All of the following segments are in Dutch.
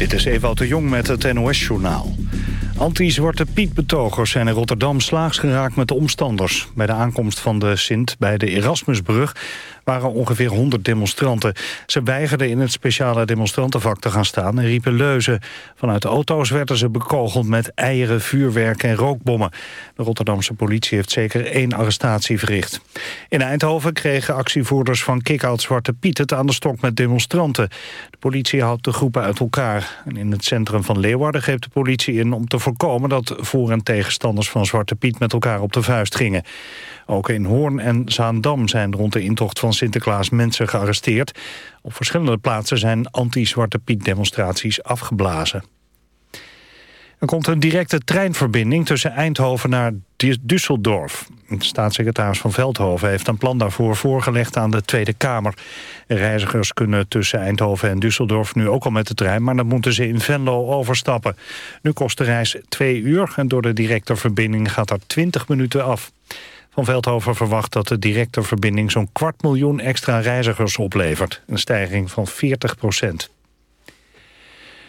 Dit is Ewout de Jong met het NOS-journaal. Anti-Zwarte Piet-betogers zijn in Rotterdam slaags geraakt met de omstanders. Bij de aankomst van de Sint bij de Erasmusbrug waren ongeveer 100 demonstranten. Ze weigerden in het speciale demonstrantenvak te gaan staan en riepen leuzen. Vanuit auto's werden ze bekogeld met eieren, vuurwerk en rookbommen. De Rotterdamse politie heeft zeker één arrestatie verricht. In Eindhoven kregen actievoerders van Kick-Out Zwarte Piet het aan de stok met demonstranten. De politie houdt de groepen uit elkaar. En in het centrum van Leeuwarden greep de politie in om te voorkomen dat voor- en tegenstanders van Zwarte Piet met elkaar op de vuist gingen. Ook in Hoorn en Zaandam zijn rond de intocht van Sinterklaas mensen gearresteerd. Op verschillende plaatsen zijn anti-Zwarte Piet demonstraties afgeblazen. Er komt een directe treinverbinding tussen Eindhoven naar Düsseldorf. De staatssecretaris van Veldhoven heeft een plan daarvoor voorgelegd aan de Tweede Kamer. Reizigers kunnen tussen Eindhoven en Düsseldorf nu ook al met de trein... maar dan moeten ze in Venlo overstappen. Nu kost de reis twee uur en door de directe verbinding gaat er 20 minuten af. Van Veldhoven verwacht dat de directe verbinding zo'n kwart miljoen extra reizigers oplevert. Een stijging van 40 procent.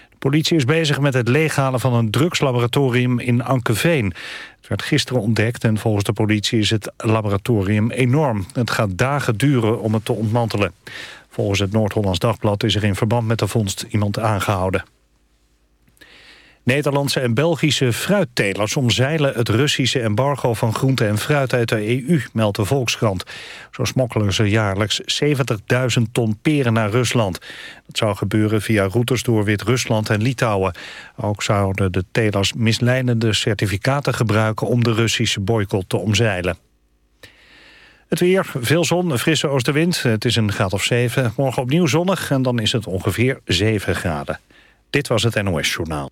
De politie is bezig met het leeghalen van een drugslaboratorium in Ankeveen. Het werd gisteren ontdekt en volgens de politie is het laboratorium enorm. Het gaat dagen duren om het te ontmantelen. Volgens het Noord-Hollands Dagblad is er in verband met de vondst iemand aangehouden. Nederlandse en Belgische fruittelers omzeilen het Russische embargo van groente en fruit uit de EU, meldt de Volkskrant. Zo smokkelen ze jaarlijks 70.000 ton peren naar Rusland. Dat zou gebeuren via routes door Wit-Rusland en Litouwen. Ook zouden de telers misleidende certificaten gebruiken om de Russische boycott te omzeilen. Het weer, veel zon, frisse oostenwind. Het is een graad of 7. Morgen opnieuw zonnig en dan is het ongeveer 7 graden. Dit was het NOS Journaal.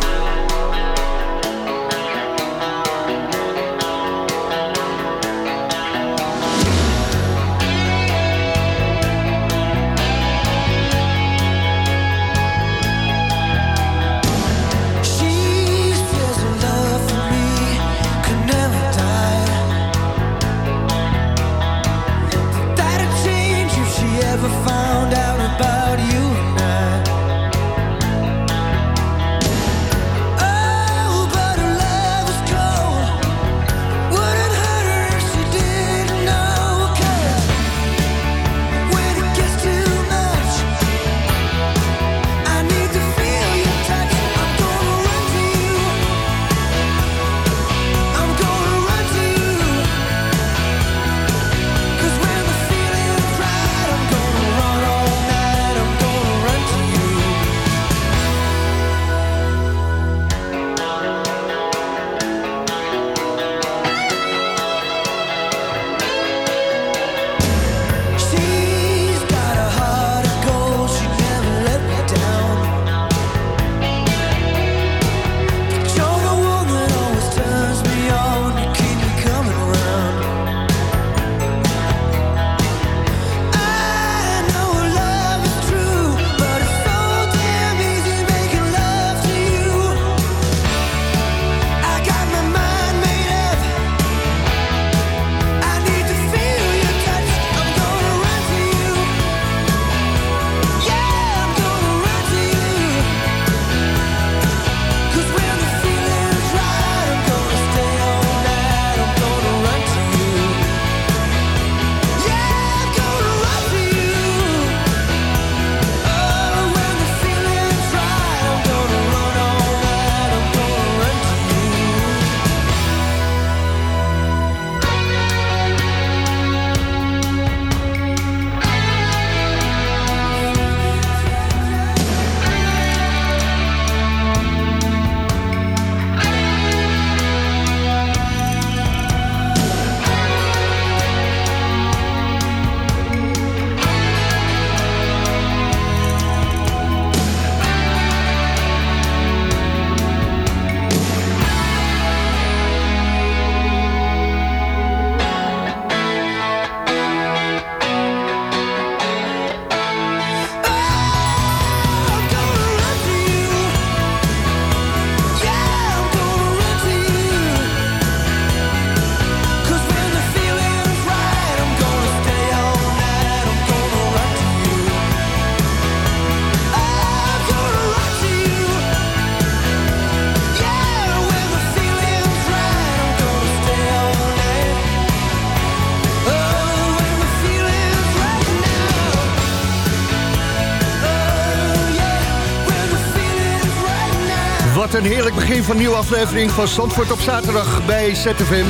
Van een nieuwe aflevering van Zandvoort op zaterdag bij ZFM.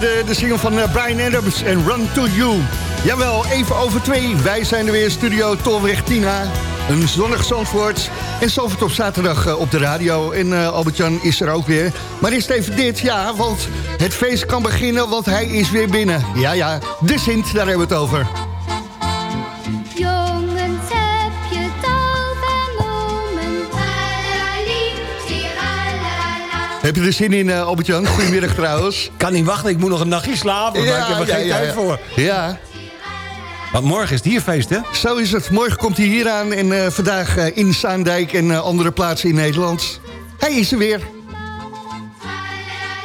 De, de single van eh, Brian Adams en Run To You. Jawel, even over twee. Wij zijn er weer, studio Tolweg Tina. Een zonnig Zandvoort. En Zandvoort op zaterdag eh, op de radio. En uh, Albert-Jan is er ook weer. Maar eerst even dit, ja, want het feest kan beginnen, want hij is weer binnen. Ja, ja, de Sint, daar hebben we het over. Heb je er zin in, uh, Albert-Jan? Goedemiddag trouwens. Kan niet wachten, ik moet nog een nachtje slapen, maar ik heb er geen tijd voor. Ja, Want morgen is het hier feest, hè? zo is het. Morgen komt hij hier aan en eh, vandaag eh, in Zaandijk en andere plaatsen in Nederland. Hij is er weer.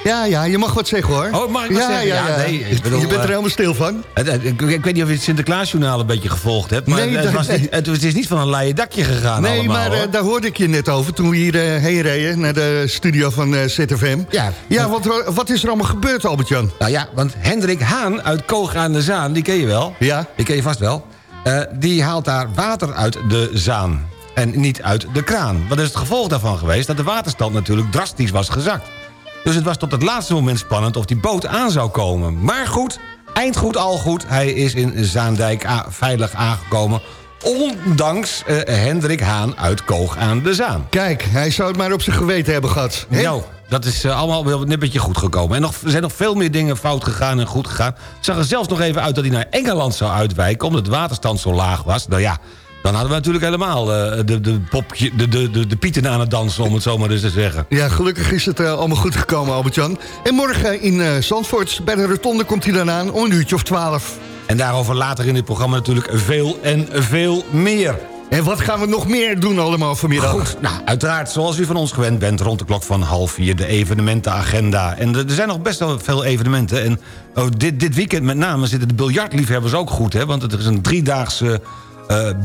Ja, ja, je mag wat zeggen hoor. Oh, mag ik wat ja, zeggen? Ja, Ja, ja. nee, ik bedoel, je bent er eh, helemaal stil van. Het- het- Ik, ik weet niet of je het Sinterklaasjournaal een beetje gevolgd hebt... maar Nee, het, was niet, het, is niet van een leien dakje gegaan Nee, allemaal, maar eh, hoor. daar hoorde ik je net over toen we hier eh, heen reden... naar de studio van eh, ZFM. Ja. ja want wat is er allemaal gebeurd, Albert-Jan? Nou ja, want Hendrik Haan uit Koog aan de Zaan, die ken je wel. Ja. Die ken je vast wel. Die haalt daar water uit de Zaan. En niet uit de kraan. Wat is het gevolg daarvan geweest? Dat de waterstand natuurlijk drastisch was gezakt. Dus het was tot het laatste moment spannend of die boot aan zou komen. Maar goed, eind goed, al goed. Hij is in Zaandijk veilig aangekomen. Ondanks eh, Hendrik Haan uit Koog aan de Zaan. Kijk, hij zou het maar op zijn geweten hebben gehad. hè? Nou, dat is eh, allemaal wel een beetje goed gekomen. En nog, er zijn nog veel meer dingen fout gegaan en goed gegaan. Het zag er zelfs nog even uit dat hij naar Engeland zou uitwijken... omdat de waterstand zo laag was. Nou ja, dan hadden we natuurlijk helemaal eh, de, de, popje, de, de, de, de pieten aan het dansen... om het zo maar eens te zeggen. Ja, gelukkig is het eh, allemaal goed gekomen, Albert-Jan. En morgen in eh, Zandvoort, bij de rotonde komt hij dan aan... om een uurtje of twaalf. En daarover later in dit programma natuurlijk veel en veel meer. En wat gaan we nog meer doen allemaal vanmiddag? Goed, nou, uiteraard, zoals u van ons gewend bent... rond de klok van half vier, de evenementenagenda. En er zijn nog best wel veel evenementen. En oh, dit, dit weekend met name zitten de biljartliefhebbers ook goed, hè? Want het is een driedaagse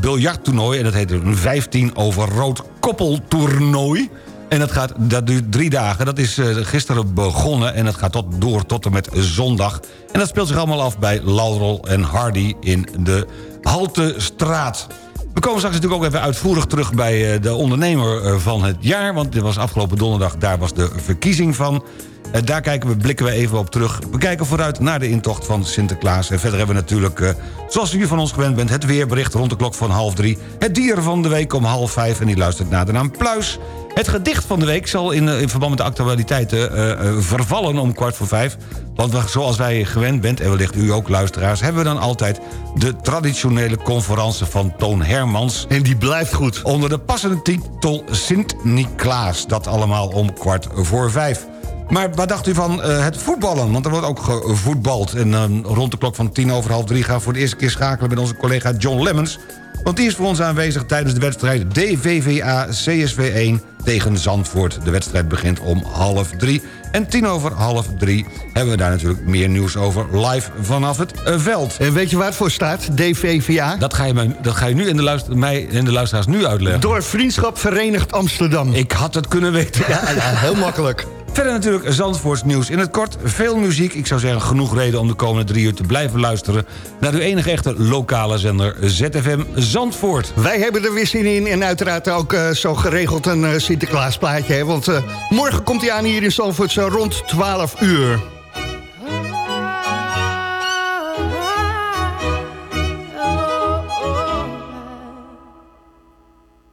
biljarttoernooi... en dat heet een 15 over rood koppeltoernooi... En dat, gaat, dat duurt drie dagen. Dat is eh, gisteren begonnen en dat gaat tot, door tot en met zondag. En dat speelt zich allemaal af bij Laurel en Hardy in de Haltestraat. We komen straks natuurlijk ook even uitvoerig terug bij eh, de ondernemer eh, van het jaar. Want dit was afgelopen donderdag, daar was de verkiezing van. Eh, Daar kijken we, blikken we even op terug. We kijken vooruit naar de intocht van Sinterklaas. En verder hebben we natuurlijk, zoals u van ons gewend bent... het weerbericht rond de klok van half drie. Het dier van de week om half vijf. En die luistert naar de naam Pluis. Het gedicht van de week zal in, eh, in verband met de actualiteiten eh, eh, vervallen om kwart voor vijf. Want zoals wij gewend bent, en wellicht u ook luisteraars... hebben we dan altijd de traditionele conferentie van Toon Hermans... En die blijft goed. Onder de passende titel Sint-Niklaas. Dat allemaal om kwart voor vijf. Maar wat dacht u van het voetballen? Want er wordt ook gevoetbald. En eh, rond de klok van tien over half drie gaan we voor de eerste keer schakelen... met onze collega John Lemmens. Want die is voor ons aanwezig tijdens de wedstrijd DVVA CSV 1 tegen Zandvoort. De wedstrijd begint om half drie. En tien over half drie hebben we daar natuurlijk meer nieuws over... live vanaf het eh, veld. En weet je waar het voor staat? DVVA? Dat ga je, mij, dat ga je nu in de, luister, mij en de luisteraars nu uitleggen. Door Vriendschap Verenigd Amsterdam. Ik had het kunnen weten. Ja, ja, heel makkelijk. Verder natuurlijk Zandvoorts nieuws in het kort. Veel muziek. Ik zou zeggen genoeg reden om de komende drie uur te blijven luisteren... naar uw enige echte lokale zender ZFM Zandvoort. Wij hebben er weer zin in en uiteraard ook eh, zo geregeld een eh, Sinterklaasplaatje. Hè? Want eh, morgen komt hij aan hier in Zandvoort zo rond 12 uur.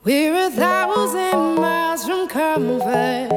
We're a thousand miles from comfort.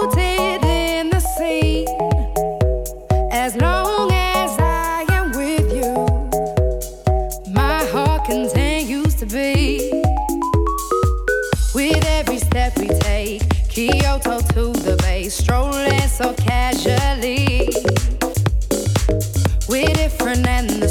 different and the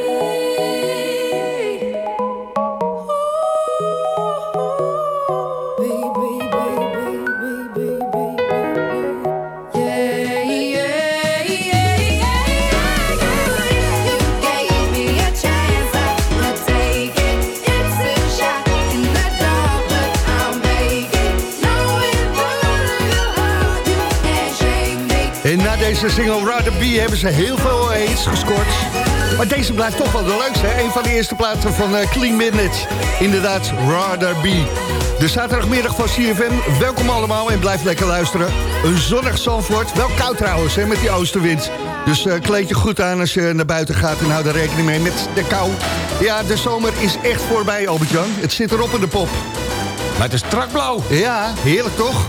Deze single Rather Be hebben ze heel veel hits gescoord. Maar deze blijft toch wel de leukste. Hè? Een van de eerste plaatsen van eh, Clean Minutes. Inderdaad, Rather Be. De zaterdagmiddag van CFM. Welkom allemaal en blijf lekker luisteren. Een zonnig Zandvoort. Wel koud trouwens hè, met die oostenwind. Dus eh, kleed je goed aan als je naar buiten gaat. En hou er rekening mee met de kou. Ja, de zomer is echt voorbij, Albert-Jan. Het zit erop in de pop. Maar het is strak blauw. Ja, heerlijk toch?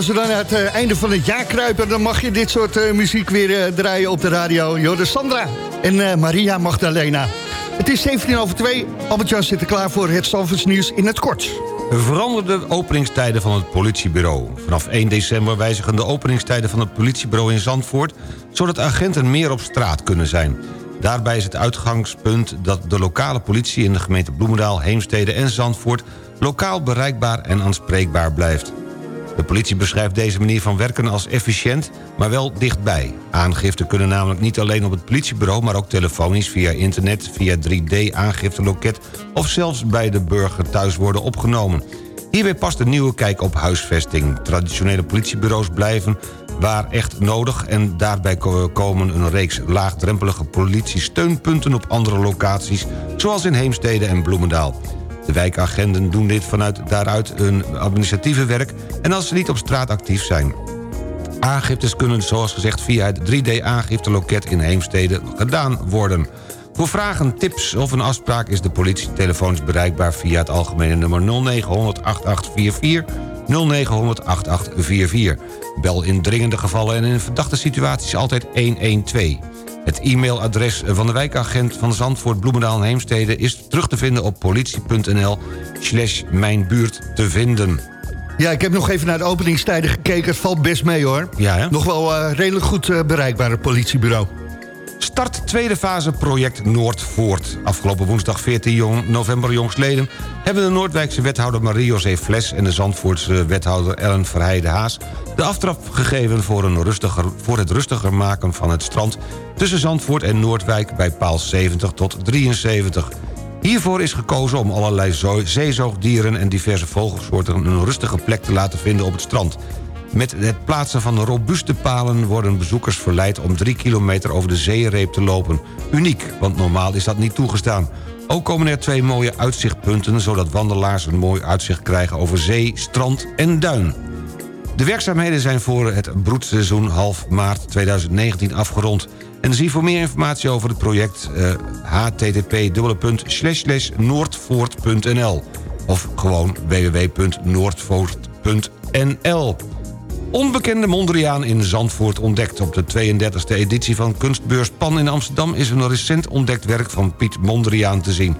Als we dan aan het eh, einde van het jaar kruipen... dan mag je dit soort eh, muziek weer eh, draaien op de radio. Jorde Sandra en Maria Magdalena. Het is 17 over 2. Albert-Jan zit klaar voor het Stamfords nieuws in het kort. Veranderde openingstijden van het politiebureau. Vanaf 1 december wijzigen de openingstijden van het politiebureau in Zandvoort... zodat agenten meer op straat kunnen zijn. Daarbij is het uitgangspunt dat de lokale politie in de gemeente Bloemendaal, Heemstede en Zandvoort lokaal bereikbaar en aanspreekbaar blijft. De politie beschrijft deze manier van werken als efficiënt, maar wel dichtbij. Aangiften kunnen namelijk niet alleen op het politiebureau... maar ook telefonisch, via internet, via 3D-aangifteloket... of zelfs bij de burger thuis worden opgenomen. Hierbij past een nieuwe kijk op huisvesting. Traditionele politiebureaus blijven waar echt nodig... en daarbij ko- komen een reeks laagdrempelige politiesteunpunten... op andere locaties, zoals in Heemstede en Bloemendaal. De wijkagenten doen dit vanuit daaruit hun administratieve werk... en als ze niet op straat actief zijn. Aangiftes kunnen zoals gezegd via het 3D-aangifteloket in Heemstede gedaan worden. Voor vragen, tips of een afspraak is de politie telefonisch bereikbaar... via het algemene nummer 0900 8844 0900 8844. Bel in dringende gevallen en in verdachte situaties altijd 112. Het e-mailadres van de wijkagent van Zandvoort, Bloemendaal en Heemstede... is terug te vinden op politie.nl slash mijnbuurt te vinden. Ja, ik heb nog even naar de openingstijden gekeken. Het valt best mee hoor. Ja, hè? Nog wel eh, redelijk goed eh, bereikbaar, het politiebureau. Start tweede fase project Noordvoort. Afgelopen woensdag 14 jong, november jongstleden... hebben de Noordwijkse wethouder Marie-José Fles... en de Zandvoortse wethouder Ellen Verheide-Haas... de aftrap gegeven voor, een rustiger, voor het rustiger maken van het strand... tussen Zandvoort en Noordwijk bij paal 70 tot 73. Hiervoor is gekozen om allerlei zo- zeezoogdieren... en diverse vogelsoorten een rustige plek te laten vinden op het strand... Met het plaatsen van robuuste palen worden bezoekers verleid... om drie kilometer over de zeereep te lopen. Uniek, want normaal is dat niet toegestaan. Ook komen er twee mooie uitzichtpunten... zodat wandelaars een mooi uitzicht krijgen over zee, strand en duin. De werkzaamheden zijn voor het broedseizoen half maart 2019 afgerond. En zie voor meer informatie over het project eh, http://noordvoort.nl of gewoon www.noordvoort.nl. Onbekende Mondriaan in Zandvoort ontdekt. Op de 32e editie van Kunstbeurs Pan in Amsterdam... is een recent ontdekt werk van Piet Mondriaan te zien.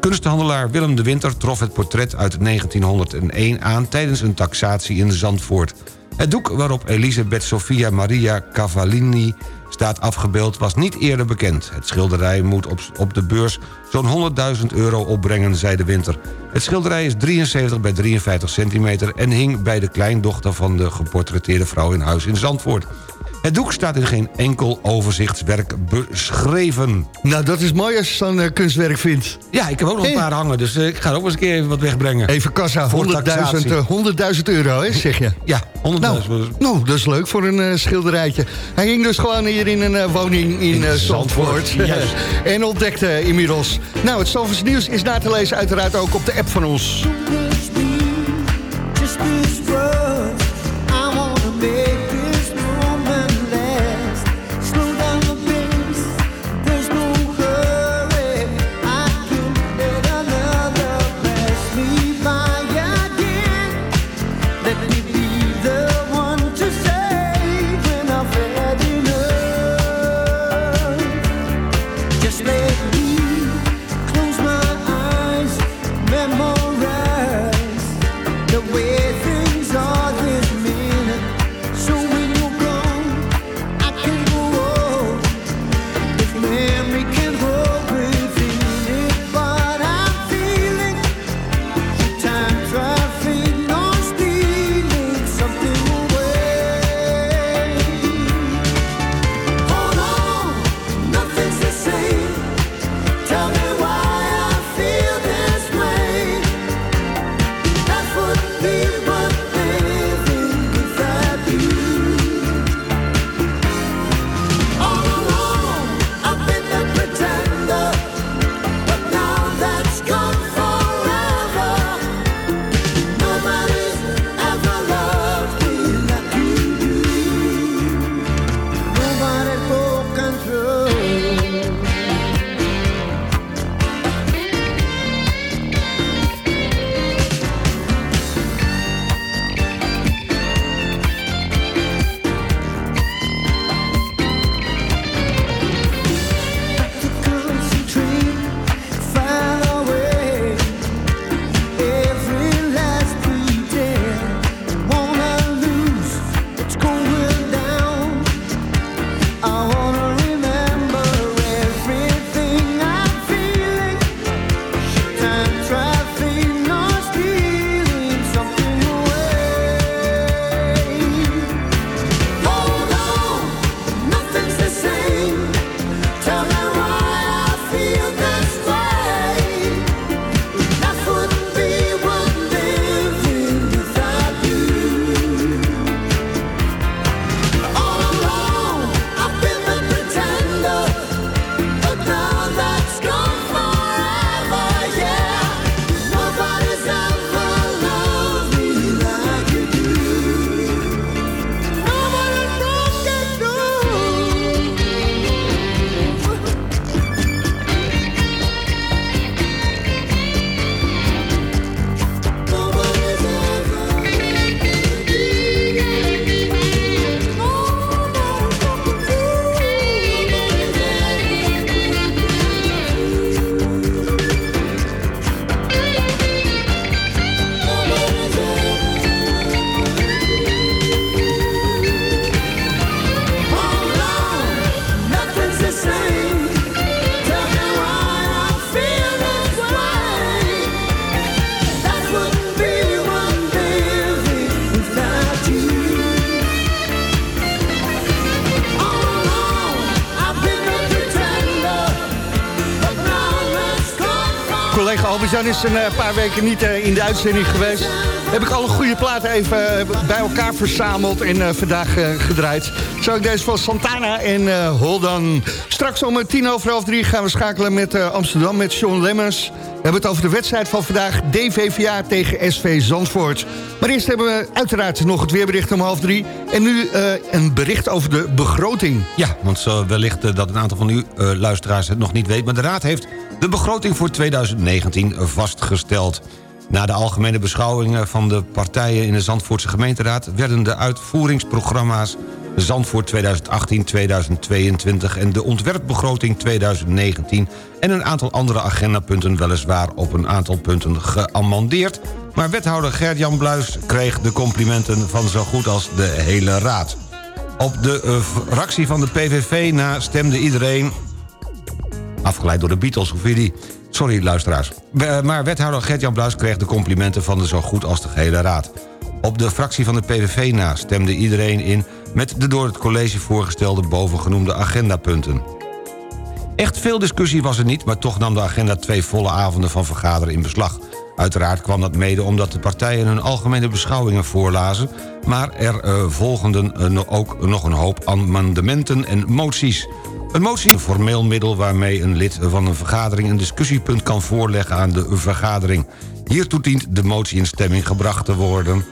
Kunsthandelaar Willem de Winter trof het portret uit 1901 aan... tijdens een taxatie in Zandvoort. Het doek waarop Elisabeth Sophia Maria Cavallini staat afgebeeld... was niet eerder bekend. Het schilderij moet op, op de beurs zo'n 100.000 euro opbrengen, zei de Winter. Het schilderij is 73 bij 53 centimeter... en hing bij de kleindochter van de geportretteerde vrouw in huis in Zandvoort. Het doek staat in geen enkel overzichtswerk beschreven. Nou, dat is mooi als je zo'n eh, kunstwerk vindt. Ja, ik heb ook nog een paar hangen, dus eh, ik ga er ook eens een keer even wat wegbrengen. Even kassa, 100.000 Voor taxatie. eh, 100.000 euro, hè, zeg je. Ja, 100.000. Nou, nou, dat is leuk voor een schilderijtje. Hij hing dus gewoon hier in een woning in, In Zandvoort, Zandvoort. juist. en ontdekte inmiddels. Nou, het Zandvoorts nieuws is na te lezen uiteraard ook op de app van ons. Albert-Jan is een eh, paar weken niet eh, in de uitzending geweest. Heb ik alle goede platen even eh, bij elkaar verzameld en vandaag gedraaid. Zo ik deze van Santana en Hold On. Straks om tien over half drie gaan we schakelen met Amsterdam, met Sean Lemmers. We hebben het over de wedstrijd van vandaag, DVVA tegen SV Zandvoort. Maar eerst hebben we uiteraard nog het weerbericht om half drie. En nu een bericht over de begroting. Ja, want wellicht dat een aantal van u luisteraars het nog niet weet... maar de Raad heeft de begroting voor 2019 vastgesteld. Na de algemene beschouwingen van de partijen in de Zandvoortse gemeenteraad... werden de uitvoeringsprogramma's Zandvoort 2018-2022 en de ontwerpbegroting 2019... en een aantal andere agendapunten weliswaar op een aantal punten geamendeerd... maar wethouder Gert-Jan Bluis kreeg de complimenten van zo goed als de hele raad. Op de eh, fractie van de PVV na stemde iedereen Afgeleid door de Beatles, wie die... Sorry, luisteraars. Eh, Maar wethouder Gert-Jan Bluis kreeg de complimenten van de zo goed als de gehele raad. Op de fractie van de PVV na stemde iedereen in... met de door het college voorgestelde bovengenoemde agendapunten. Echt veel discussie was er niet, maar toch nam de agenda twee volle avonden van vergaderen in beslag. Uiteraard kwam dat mede omdat de partijen hun algemene beschouwingen voorlazen... maar er eh, volgden eh, ook nog een hoop amendementen en moties. Een motie is een formeel middel waarmee een lid van een vergadering... een discussiepunt kan voorleggen aan de vergadering. Hiertoe dient de motie in stemming gebracht te worden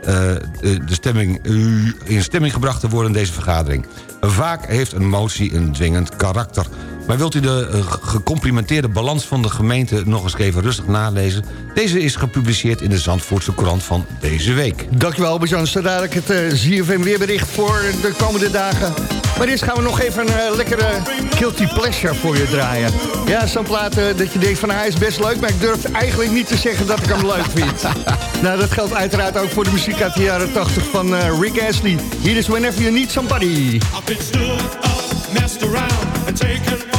eh, de stemming, eh, in stemming gebracht te worden deze vergadering. Vaak heeft een motie een dwingend karakter. Maar wilt u de eh, gecomplimenteerde balans van de gemeente nog eens even rustig nalezen? Deze is gepubliceerd in de Zandvoortse Courant van deze week. Dankjewel Albert-Jan. Zo dadelijk het eh ZFM weerbericht voor de komende dagen. Maar eerst gaan we nog even een eh, lekkere guilty pleasure voor je draaien. Ja, zo'n plaat dat je denkt van hij is best leuk... maar ik durf eigenlijk niet te zeggen dat ik hem leuk vind. nou, dat geldt uiteraard ook voor de muziek uit de jaren 80 van eh, Rick Astley. Hier is Whenever You Need Somebody. I've been stood up, messed around, and taken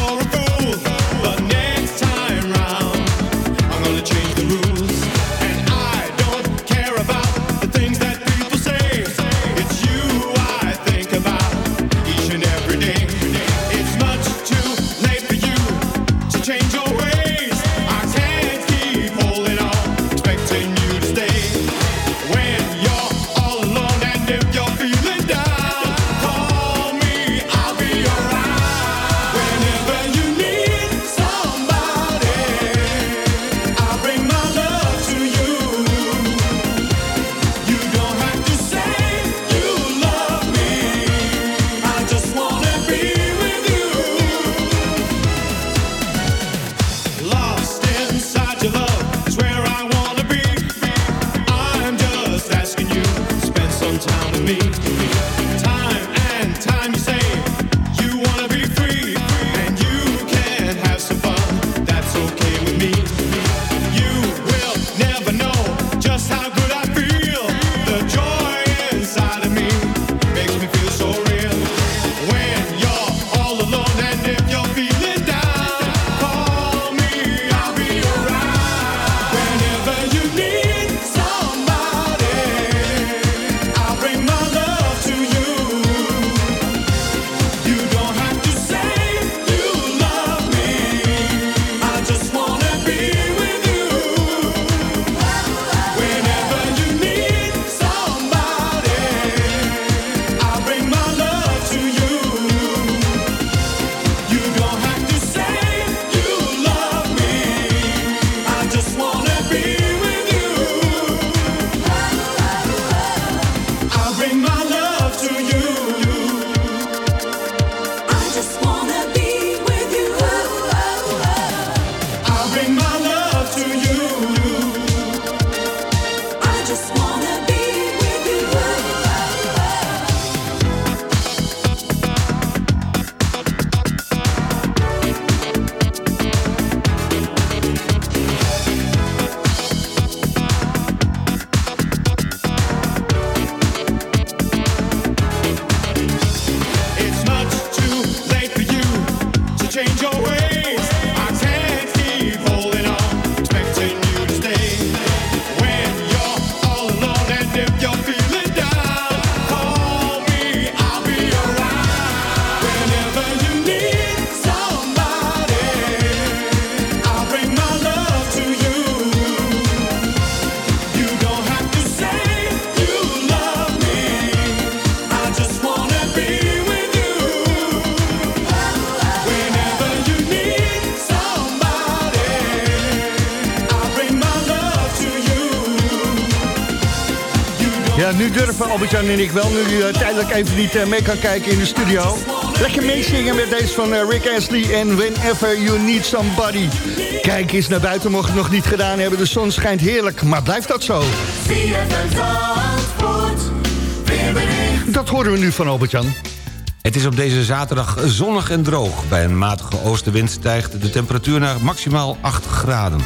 Ja, nu durven Albert-Jan en ik wel, nu je tijdelijk even niet eh, mee kan kijken in de studio. Lekker meezingen met deze van eh, Rick Astley en Whenever You Need Somebody. Kijk eens naar buiten, mocht het nog niet gedaan hebben. De zon schijnt heerlijk, maar blijft dat zo? Dat horen we nu van Albert-Jan. Het is op deze zaterdag zonnig en droog. Bij een matige oostenwind stijgt de temperatuur naar maximaal 8 graden.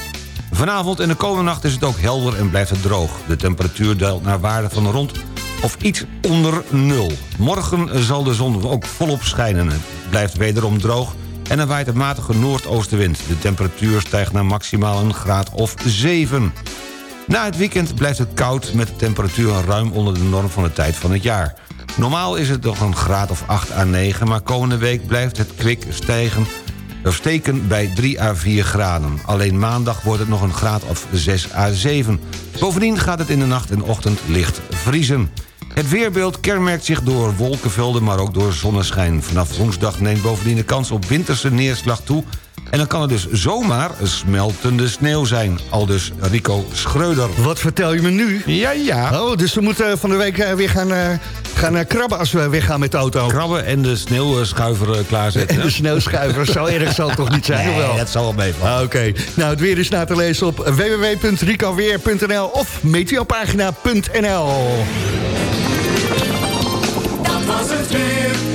Vanavond en de komende nacht is het ook helder en blijft het droog. De temperatuur daalt naar waarde van rond of iets onder nul. Morgen zal de zon ook volop schijnen. Het blijft wederom droog en er waait een matige noordoostenwind. De temperatuur stijgt naar maximaal een graad of 7. Na het weekend blijft het koud met de temperatuur ruim onder de norm van de tijd van het jaar. Normaal is het nog een graad of 8 à 9, maar komende week blijft het kwik stijgen steken bij 3 à 4 graden. Alleen maandag wordt het nog een graad of 6 à 7. Bovendien gaat het in de nacht en ochtend licht vriezen. Het weerbeeld kenmerkt zich door wolkenvelden, maar ook door zonneschijn. Vanaf woensdag neemt bovendien de kans op winterse neerslag toe... en dan kan het dus zomaar smeltende sneeuw zijn. Al dus Rico Schreuder. Wat vertel je me nu? Ja, ja. Oh, dus we moeten van de week eh, weer gaan, eh, gaan eh, krabben als we weggaan met de auto. Krabben en de sneeuwschuiver klaarzetten. En de sneeuwschuiver, zo erg zal het toch niet zijn, of wel? Nee, dat zal wel meevallen. Ah, Oké, nou het weer is na te lezen op www.ricoweer.nl of meteopagina.nl. Dat was het weer.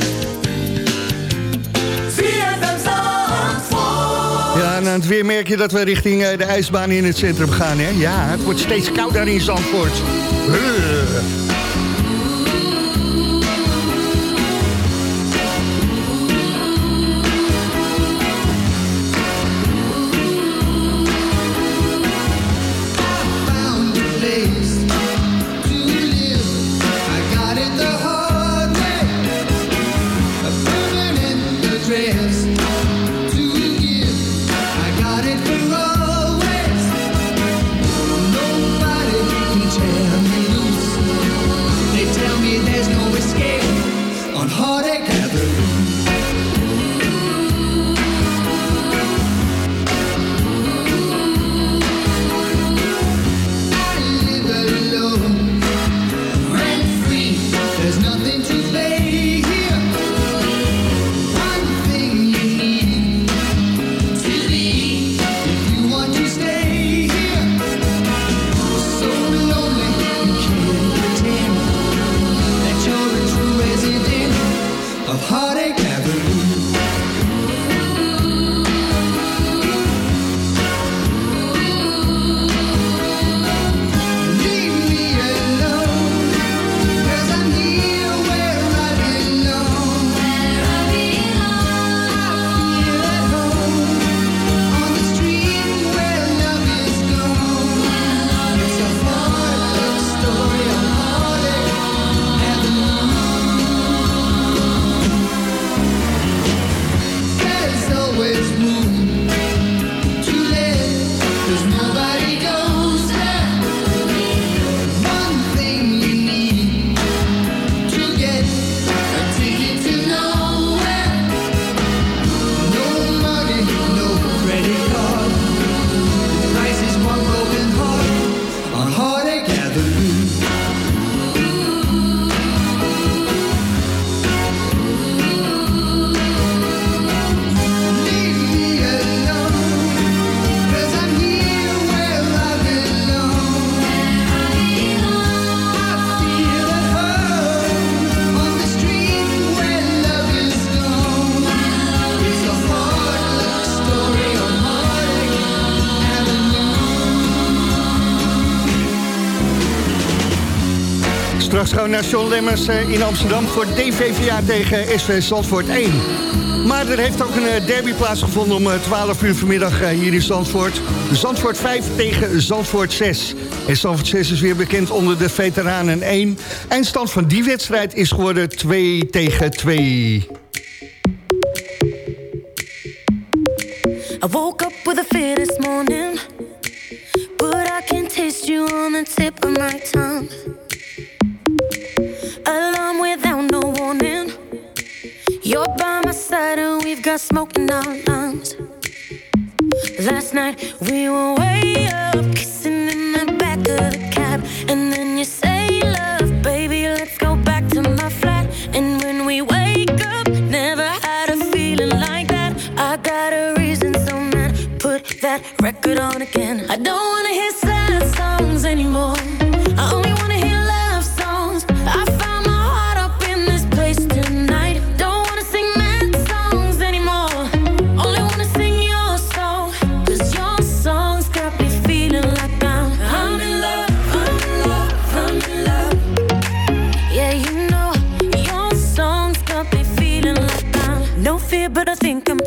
Het weer merk je dat we richting eh, de ijsbaan in het centrum gaan, hè? Ja, het wordt steeds kouder in Zandvoort. Gaan we naar John eh, in Amsterdam voor DVVA tegen SV Zandvoort 1. Maar er heeft ook een eh, derby plaatsgevonden om eh, 12 uur vanmiddag eh, hier in Zandvoort. Zandvoort 5 tegen Zandvoort 6. En Zandvoort 6 is weer bekend onder de veteranen 1. Eindstand van die wedstrijd is geworden 2 tegen 2.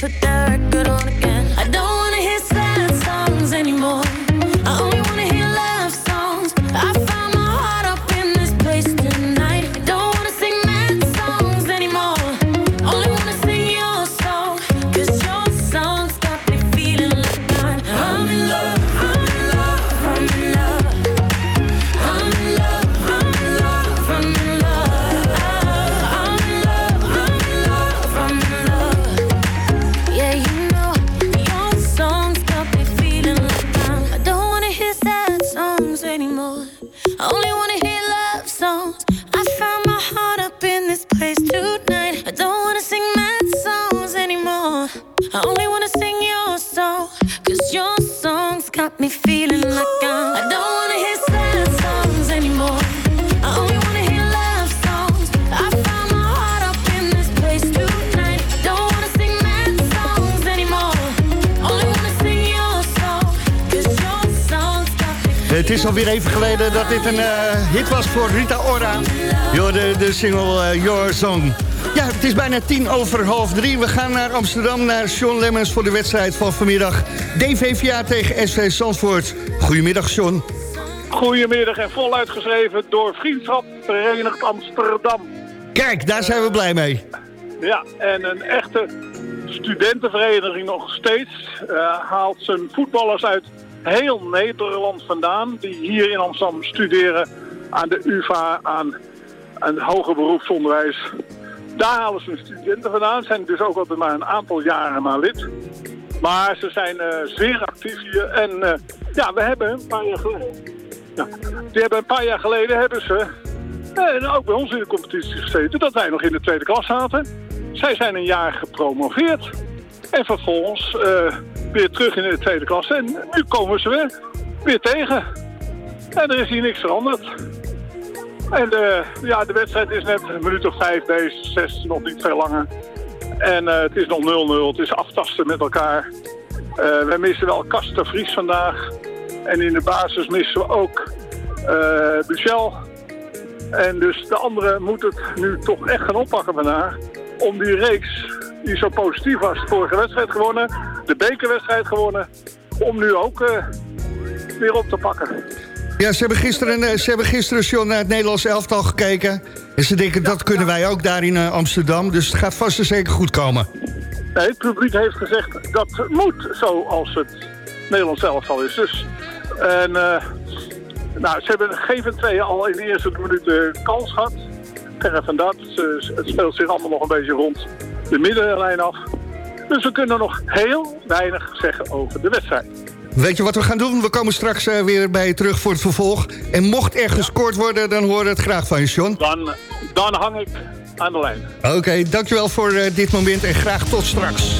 put that record on again. Het is alweer even geleden dat dit een eh, hit was voor Rita Ora. Yo, de, de single eh, Your Song. Ja, het is bijna tien over half drie. We gaan naar Amsterdam, naar Sean Lemmens voor de wedstrijd van vanmiddag. DVVA tegen SV Zandvoort. Goedemiddag, Sean. Goedemiddag en voluit geschreven door Vriendschap Verenigd Amsterdam. Kijk, daar zijn we blij mee. Ja, en een echte studentenvereniging nog steeds eh, haalt zijn voetballers uit heel Nederland vandaan... die hier in Amsterdam studeren aan de UvA, aan, aan het hoger beroepsonderwijs. Daar halen ze hun studenten vandaan, zijn dus ook altijd maar een aantal jaren maar lid. Maar ze zijn eh, zeer actief hier en eh, ja, we hebben een paar jaar geleden... Ja, die hebben een paar jaar geleden hebben ze en ook bij ons in de competitie gezeten dat wij nog in de tweede klas zaten. Zij zijn een jaar gepromoveerd. En vervolgens eh, weer terug in de tweede klas. En nu komen ze weer, weer tegen. En er is hier niks veranderd. En de, ja, de wedstrijd is net een minuut of vijf bezig, zes, nog niet veel langer. En eh, het is nog 0-0, het is aftasten met elkaar. Eh we missen wel Kaster Vries vandaag. En in de basis missen we ook eh Buchel. En dus de anderen moeten het nu toch echt gaan oppakken vandaag. Om die reeks die zo positief was, de vorige wedstrijd gewonnen, de bekerwedstrijd gewonnen, om nu ook eh, weer op te pakken. Ja, ze hebben gisteren, eh, ze hebben gisteren Sean, naar het Nederlands elftal gekeken. En ze denken, dat kunnen wij ook daar in eh, Amsterdam. Dus het gaat vast en zeker goed komen. Nee, het publiek heeft gezegd dat moet zoals het Nederlands elftal is. Dus, en nou, ze hebben geen van tweeën al in de eerste minuten kans gehad. Verre van dat. Ze- het speelt zich allemaal nog een beetje rond de middenlijn af. Dus we kunnen nog heel weinig zeggen over de wedstrijd. Weet je wat we gaan doen? We komen straks eh, weer bij je terug voor het vervolg. En mocht er gescoord worden, dan horen we het graag van je, Sean. Dan, dan hang ik aan de lijn. Oké, dankjewel voor eh, dit moment en graag tot straks.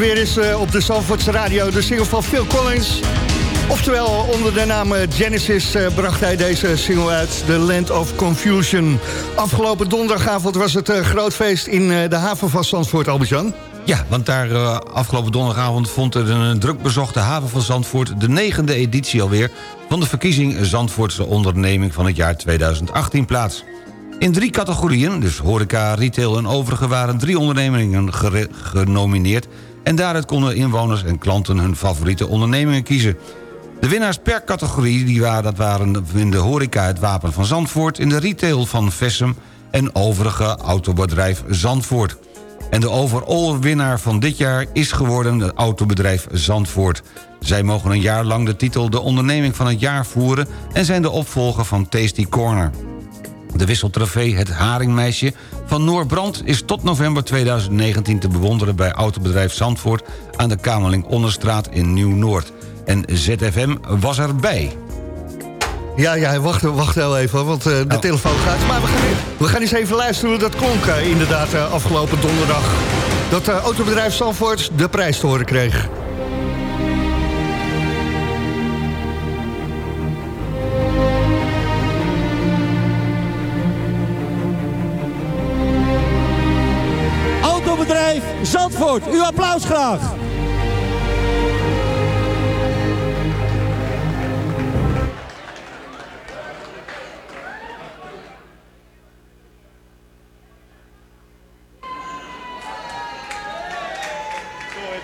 Weer eens eh, op de Zandvoortse Radio. De single van Phil Collins. Oftewel, onder de naam eh, Genesis eh, bracht hij deze single uit. The Land of Confusion. Afgelopen donderdagavond was het groot feest in de haven van Zandvoort, Albert-Jan. Ja, want daar afgelopen donderdagavond vond er een druk bezochte haven van Zandvoort... de negende editie alweer van de verkiezing Zandvoortse onderneming van het jaar 2018 plaats. In drie categorieën, dus horeca, retail en overige... waren drie ondernemingen genomineerd... en daaruit konden inwoners en klanten hun favoriete ondernemingen kiezen. De winnaars per categorie die waren, dat waren in de horeca het Wapen van Zandvoort... in de retail van Vessem en overige autobedrijf Zandvoort. En de overall winnaar van dit jaar is geworden het autobedrijf Zandvoort. Zij mogen een jaar lang de titel de onderneming van het jaar voeren... en zijn de opvolger van Tasty Corner. De wisseltrofee Het Haringmeisje van Noorbrand... is tot november 2019 te bewonderen bij autobedrijf Zandvoort... aan de Kamerling Onderstraat in Nieuw-Noord. En ZFM was erbij. Ja, ja, wacht, wacht heel even, want eh, de telefoon gaat. Maar we gaan, we gaan eens even luisteren hoe dat klonk eh, inderdaad eh, afgelopen donderdag. Dat autobedrijf Zandvoort de prijs te horen kreeg. Autobedrijf Zandvoort, uw applaus graag.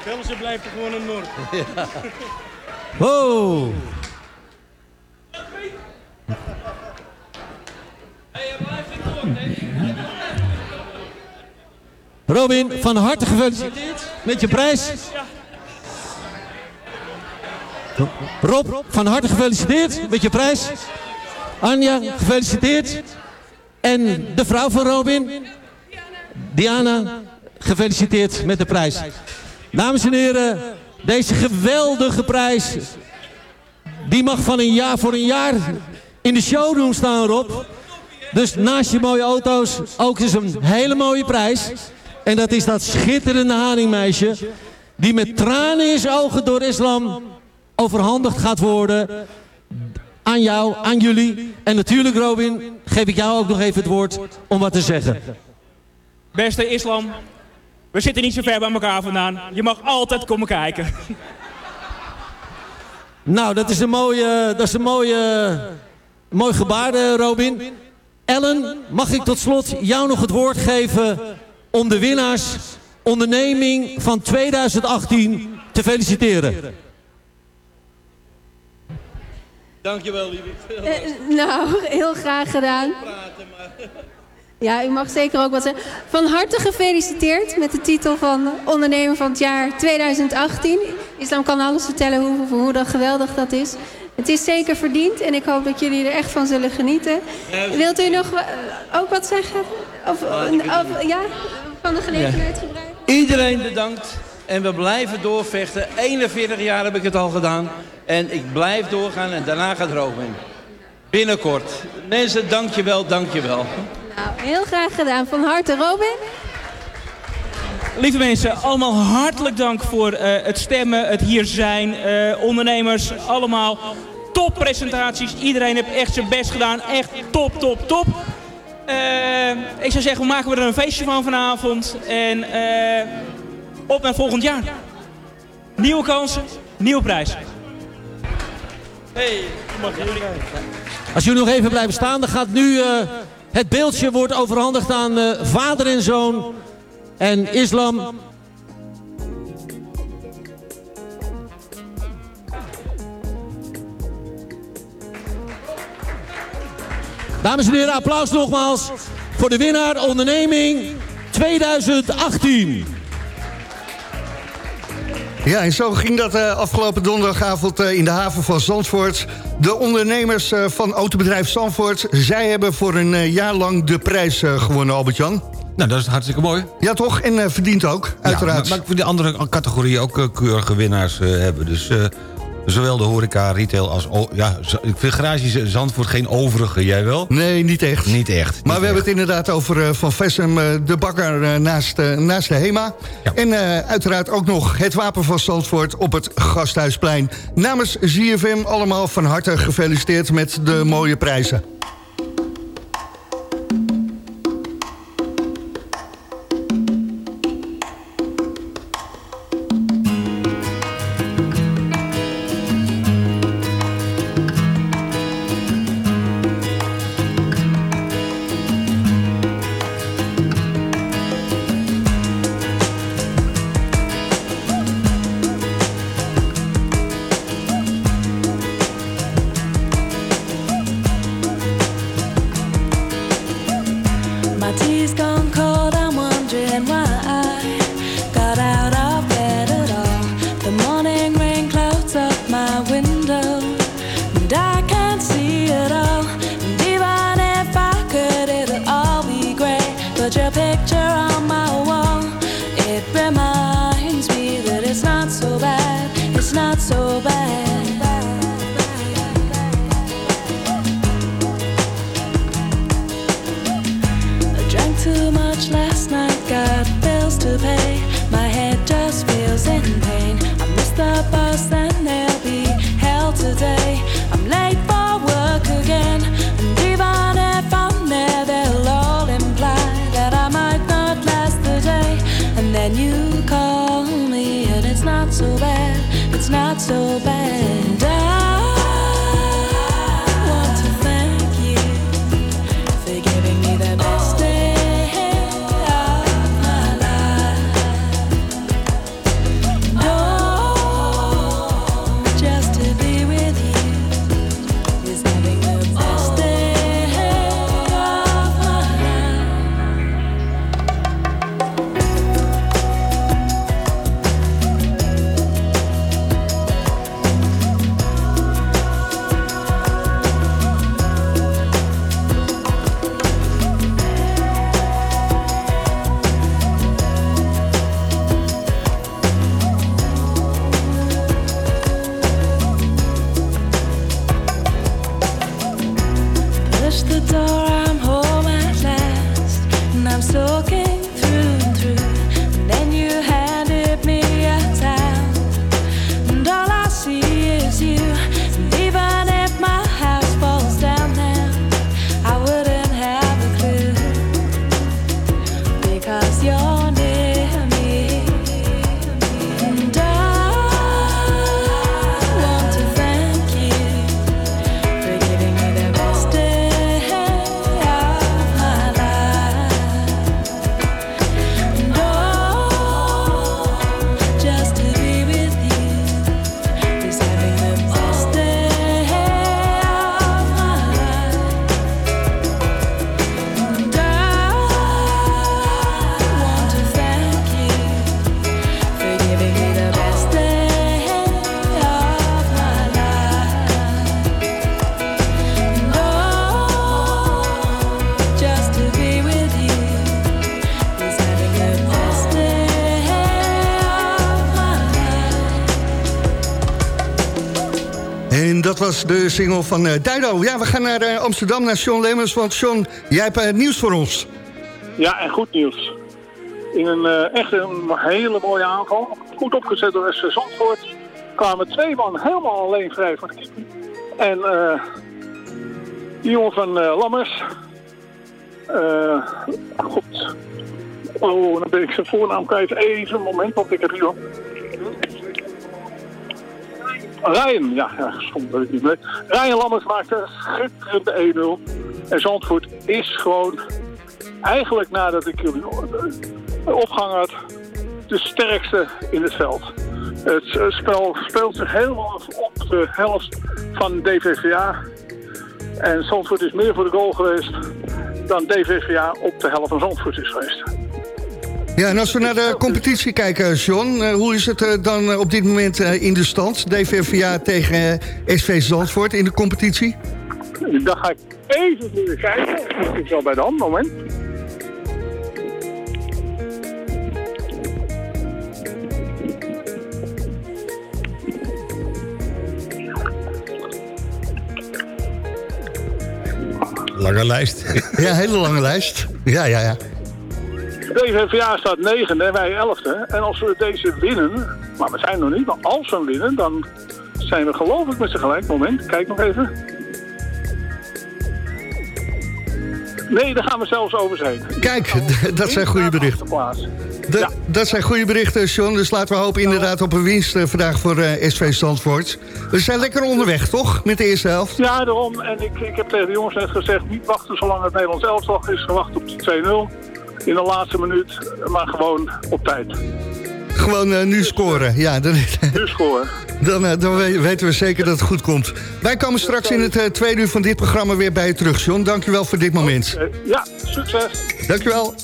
België blijft er gewoon een Noord. Wow. Robin, van harte gefeliciteerd met je prijs. Rob, van harte gefeliciteerd met je prijs. Anja, gefeliciteerd. En de vrouw van Robin, Diana, gefeliciteerd met de prijs. Dames en heren, deze geweldige prijs... die mag van een jaar voor een jaar in de showroom staan, Rob. Dus naast je mooie auto's ook eens een hele mooie prijs. En dat is dat schitterende haringmeisje... die met tranen in zijn ogen door islam overhandigd gaat worden... aan jou, aan jullie. En natuurlijk, Robin, geef ik jou ook nog even het woord om wat te zeggen. Beste islam, we zitten niet zo ver bij elkaar vandaan. Je mag altijd komen kijken. Nou, dat is een mooie, dat is een mooie, mooi gebaar, eh, Robin. Ellen, mag ik tot slot jou nog het woord geven om de winnaars onderneming van 2018 te feliciteren? Dankjewel, lieve. Eh, nou, heel graag gedaan. Ja, u mag zeker ook wat zeggen. Van harte gefeliciteerd met de titel van ondernemer van het jaar 2018. Islam kan alles vertellen hoe, hoe dat geweldig dat is. Het is zeker verdiend en ik hoop dat jullie er echt van zullen genieten. Wilt u nog ook wat zeggen? Of, of- ja, van de gelegenheid gebruiken? Iedereen bedankt. En we blijven doorvechten. 41 jaar heb ik het al gedaan. En ik blijf doorgaan en daarna gaat Robin. Binnenkort. Mensen, dankjewel, dankjewel. Nou, heel graag gedaan. Van harte, Robin. Lieve mensen, allemaal hartelijk dank voor eh, het stemmen, het hier zijn. eh, ondernemers, allemaal toppresentaties. Iedereen heeft echt zijn best gedaan. Echt top, top, top. Eh, ik zou zeggen, we maken we er een feestje van vanavond. En eh, op naar volgend jaar. Nieuwe kansen, nieuwe prijs. Hey, mag jullie. Als jullie nog even blijven staan, dan gaat nu eh, het beeldje wordt overhandigd aan eh, vader en zoon en islam. Dames en heren, applaus nogmaals voor de winnaar onderneming 2018. Ja, en zo ging dat eh, afgelopen donderdagavond eh, in de haven van Zandvoort. De ondernemers eh, van autobedrijf Zandvoort... zij hebben voor een eh, jaar lang de prijs eh, gewonnen, Albert-Jan. Nou, dat is hartstikke mooi. Ja, toch? En eh, verdient ook, uiteraard. Ja, maar, maar ik vind die andere categorieën ook eh, keurige winnaars eh, hebben. Dus eh, Zowel de horeca, retail als... Ja, ik vind garage Zandvoort geen overige. Jij wel? Nee, niet echt. Niet echt. Maar we hebben het inderdaad over eh, Van Vessem, eh, de bakker eh, naast, naast de HEMA. En uiteraard ook nog het Wapen van Zandvoort op het Gasthuisplein. Namens ZFM allemaal van harte gefeliciteerd met de mooie prijzen. De single van eh Dido. Ja, we gaan naar eh, Amsterdam, naar Sean Lemmers. Want Sean, jij hebt eh, nieuws voor ons. Ja, en goed nieuws. In een echt een hele mooie aanval, goed opgezet door SV Zandvoort, kwamen twee man helemaal alleen vrij van de. En die jongen van Lammers, god, oh, dan ben ik zijn voornaam kwijt. Even een moment, want ik heb hier Ryan, ja, soms weet ik niet meer. Ryan Lammers maakte een schitterende 1-0. En Zandvoort is gewoon, eigenlijk nadat ik jullie opgang had, de sterkste in het veld. Het spel speelt zich helemaal op de helft van DVVA. En Zandvoort is meer voor de goal geweest dan DVVA op de helft van Zandvoort is geweest. Ja, en als we naar de competitie kijken, John, eh, hoe is het eh, dan eh, op dit moment in de stand? DVVA tegen SV Zandvoort in de competitie? Daar ga ik even voor kijken. Dat is wel bij de hand, moment. Lange lijst. Ja, hele lange lijst. Ja, ja, ja. DVVA staat negende en wij elfde. En als we deze winnen, maar we zijn nog niet, maar als we winnen, dan zijn we geloof ik met z'n gelijk. Moment, kijk nog even. Nee, daar gaan we zelfs over zijn. Kijk, dat zijn goede berichten. Dat, dat zijn goede berichten, John. Dus laten we hopen inderdaad op een winst eh, vandaag voor eh, SV Zandvoort. We zijn lekker onderweg, toch? Met de eerste helft. Ja, daarom. En ik, ik heb tegen de jongens net gezegd, niet wachten zolang het Nederlands elftal is gewacht op de 2-0 in de laatste minuut, maar gewoon op tijd. Gewoon eh, nu scoren. Ja, dan, Nu scoren. dan, eh, dan we- weten we zeker dat het goed komt. Wij komen straks in het eh, tweede uur van dit programma weer bij je terug, John. Dankjewel voor dit moment. Ja, succes. Dankjewel.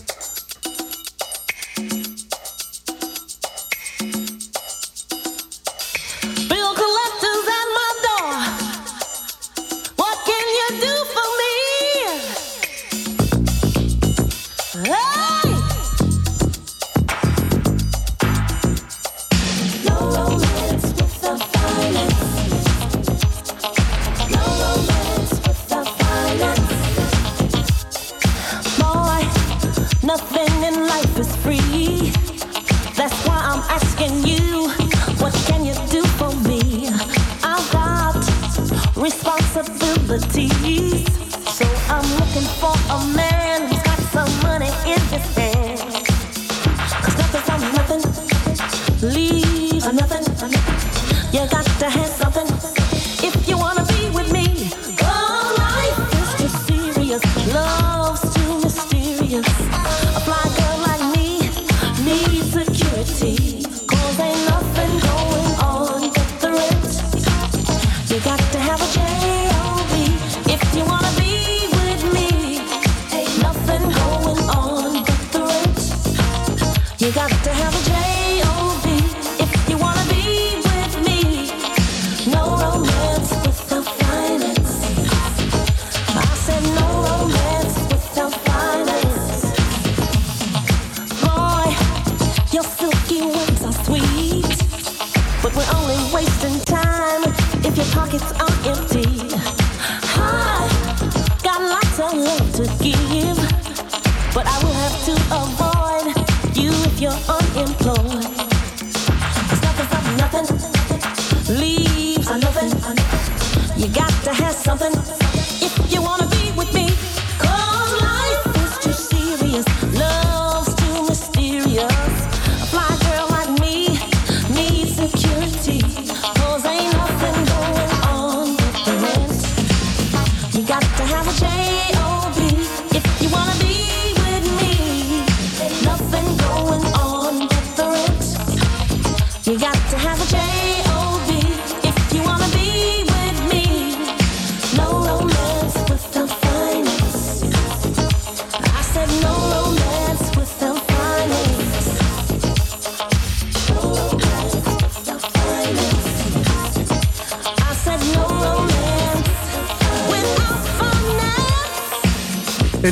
But I will have to avoid you if you're unemployed. 'Cause nothing nothing leaves nothing. You got to have something if you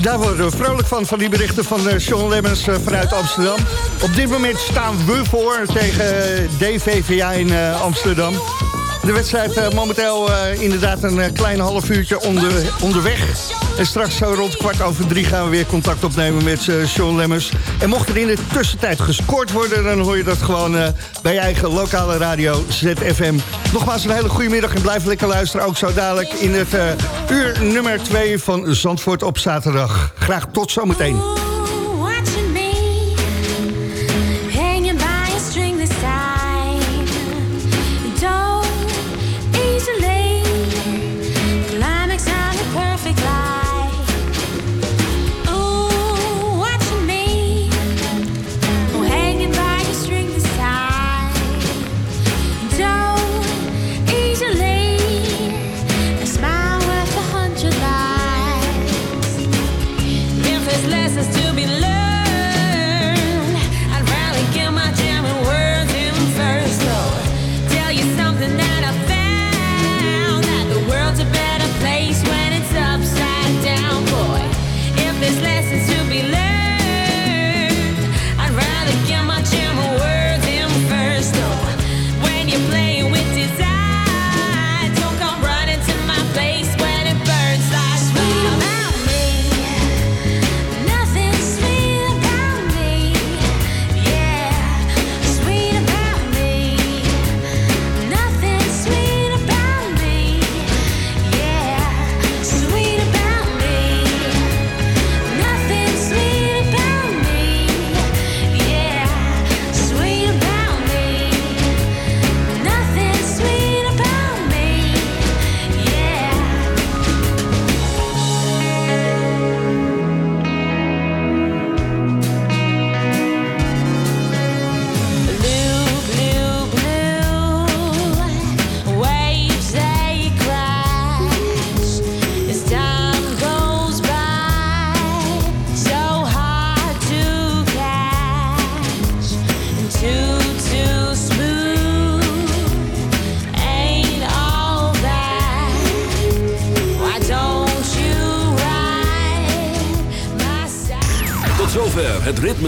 En daar worden we vrolijk van, van die berichten van eh, Sean Lemmens eh, vanuit Amsterdam. Op dit moment staan we voor tegen eh, DVVA in Amsterdam. De wedstrijd momenteel inderdaad een klein half uurtje onder, onderweg. En straks zo rond kwart over drie gaan we weer contact opnemen met Sean Lemmers. En mocht er in de tussentijd gescoord worden... dan hoor je dat gewoon bij je eigen lokale radio ZFM. Nogmaals een hele goede middag en blijf lekker luisteren. Ook zo dadelijk in het eh, uur nummer 2 van Zandvoort op zaterdag. Graag tot zometeen.